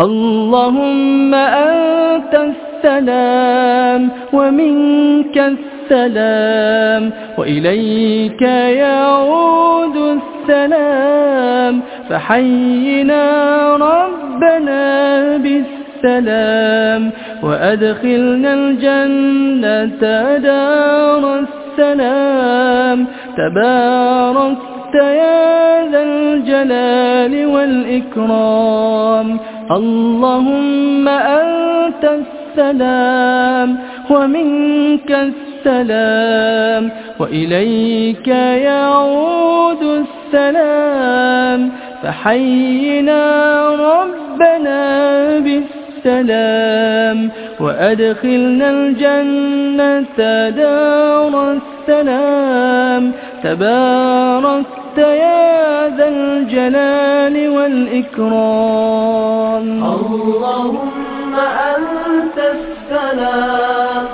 اللهم أنت السلام ومنك السلام وإليك يعود السلام فحينا ربنا بالسلام وأدخلنا الجنة دار السلام تباركت يا ذا الجلال والإكرام. اللهم أنت السلام ومنك السلام وإليك يعود السلام. فحينا ربنا بالسلام وأدخلنا الجنة دار السلام. تباركت يا ذا الجلال والإكرام. اللهم أنت السلام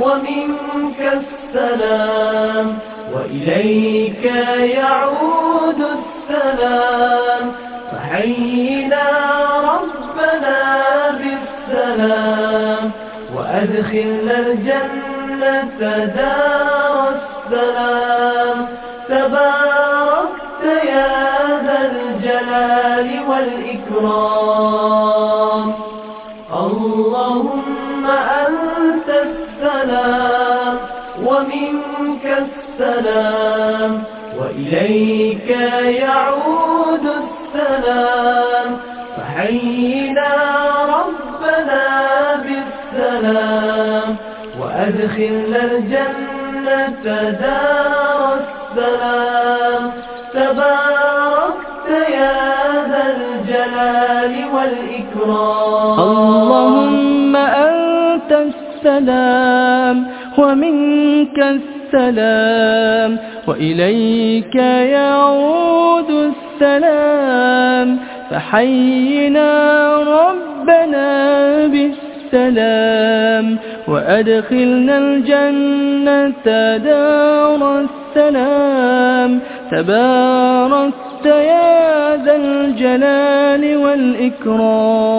ومنك السلام وإليك يعود السلام. فحينا ربنا بالسلام وأدخلنا الجنة دار السلام. الجلال والإكرام. اللهم أنت السلام ومنك السلام وإليك يعود السلام. فحينا ربنا بالسلام وأدخلنا الجنة دار السلام. تباركت يا الجلال والإكرام. اللهم أنت السلام ومنك السلام وإليك يعود السلام فحينا ربنا بالسلام وأدخلنا الجنة دار السلام تباركت يا ذا الجلال والإكرام.